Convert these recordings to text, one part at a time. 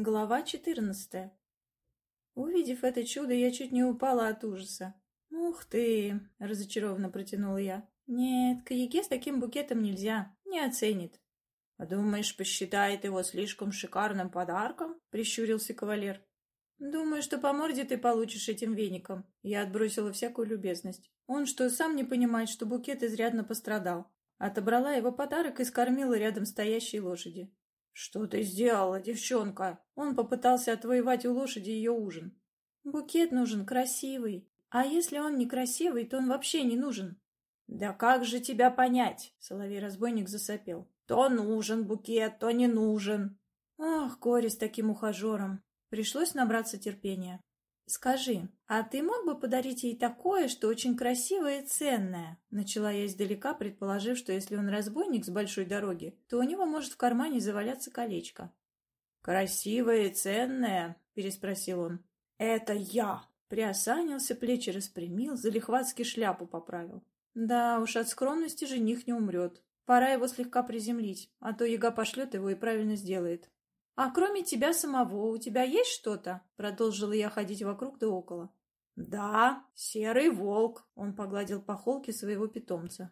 Глава четырнадцатая. Увидев это чудо, я чуть не упала от ужаса. «Ух ты!» — разочарованно протянула я. «Нет, к Яге с таким букетом нельзя, не оценит». «А думаешь, посчитает его слишком шикарным подарком?» — прищурился кавалер. «Думаю, что по морде ты получишь этим веником». Я отбросила всякую любезность. Он что, сам не понимает, что букет изрядно пострадал? Отобрала его подарок и скормила рядом стоящей лошади. «Что ты сделала, девчонка?» Он попытался отвоевать у лошади ее ужин. «Букет нужен красивый. А если он некрасивый, то он вообще не нужен». «Да как же тебя понять?» — соловей-разбойник засопел. «То нужен букет, то не нужен». Ах, горе с таким ухажером. Пришлось набраться терпения. «Скажи, а ты мог бы подарить ей такое, что очень красивое и ценное?» Начала я издалека, предположив, что если он разбойник с большой дороги, то у него может в кармане заваляться колечко. «Красивое и ценное?» — переспросил он. «Это я!» Приосанился, плечи распрямил, залихватски шляпу поправил. Да уж, от скромности жених не умрет. Пора его слегка приземлить, а то яга пошлет его и правильно сделает. «А кроме тебя самого, у тебя есть что-то?» Продолжила я ходить вокруг да около. «Да, серый волк», — он погладил по холке своего питомца.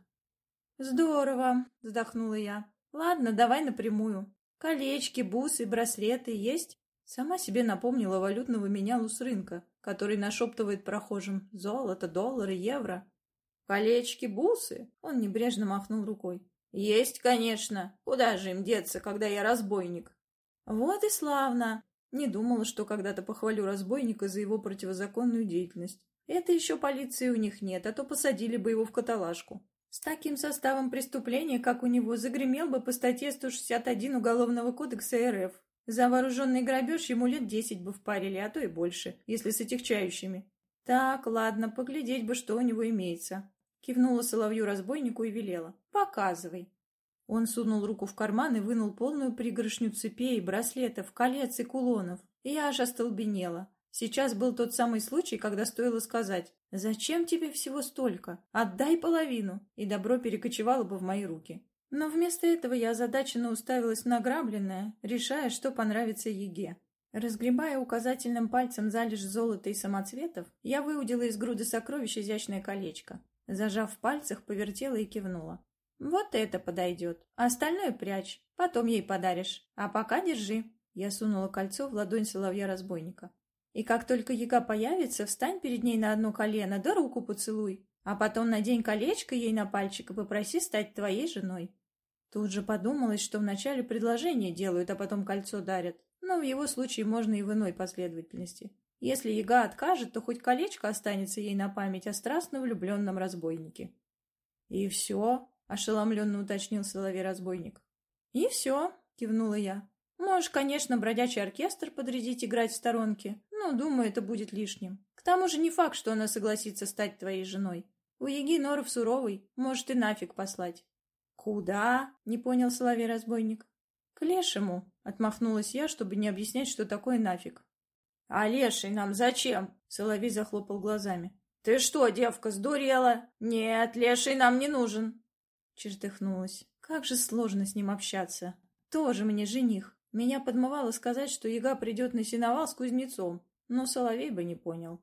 «Здорово», — вздохнула я. «Ладно, давай напрямую. Колечки, бусы, браслеты есть?» Сама себе напомнила валютного менялу с рынка, который нашептывает прохожим «золото, доллары, евро». «Колечки, бусы?» — он небрежно махнул рукой. «Есть, конечно. Куда же им деться, когда я разбойник?» Вот и славно. Не думала, что когда-то похвалю разбойника за его противозаконную деятельность. Это еще полиции у них нет, а то посадили бы его в каталажку. С таким составом преступления, как у него, загремел бы по статье 161 Уголовного кодекса РФ. За вооруженный грабеж ему лет десять бы впарили, а то и больше, если с этихчающими. Так, ладно, поглядеть бы, что у него имеется. Кивнула соловью-разбойнику и велела. Показывай. Он сунул руку в карман и вынул полную пригоршню цепей, браслетов, колец и кулонов. Я аж остолбенела. Сейчас был тот самый случай, когда стоило сказать «Зачем тебе всего столько? Отдай половину!» и добро перекочевало бы в мои руки. Но вместо этого я озадаченно уставилась на грабленное, решая, что понравится Еге. Разгребая указательным пальцем залежь золота и самоцветов, я выудила из груды сокровищ изящное колечко. Зажав в пальцах, повертела и кивнула. «Вот это подойдет. Остальное прячь. Потом ей подаришь. А пока держи». Я сунула кольцо в ладонь соловья-разбойника. «И как только яга появится, встань перед ней на одно колено, да руку поцелуй. А потом надень колечко ей на пальчик и попроси стать твоей женой». Тут же подумалось, что вначале предложение делают, а потом кольцо дарят. Но в его случае можно и в иной последовательности. Если яга откажет, то хоть колечко останется ей на память о страстно влюбленном разбойнике. «И все?» — ошеломленно уточнил соловей-разбойник. «И все», — кивнула я. «Можешь, конечно, бродячий оркестр подрядить играть в сторонке, но, думаю, это будет лишним. К тому же не факт, что она согласится стать твоей женой. У Еги Норов суровый, может и нафиг послать». «Куда?» — не понял соловей-разбойник. «К лешему», — отмахнулась я, чтобы не объяснять, что такое нафиг. «А леший нам зачем?» — соловей захлопал глазами. «Ты что, девка, сдурела? Нет, леший нам не нужен». Чертыхнулась. Как же сложно с ним общаться. Тоже мне жених. Меня подмывало сказать, что яга придет на сеновал с кузнецом, но Соловей бы не понял.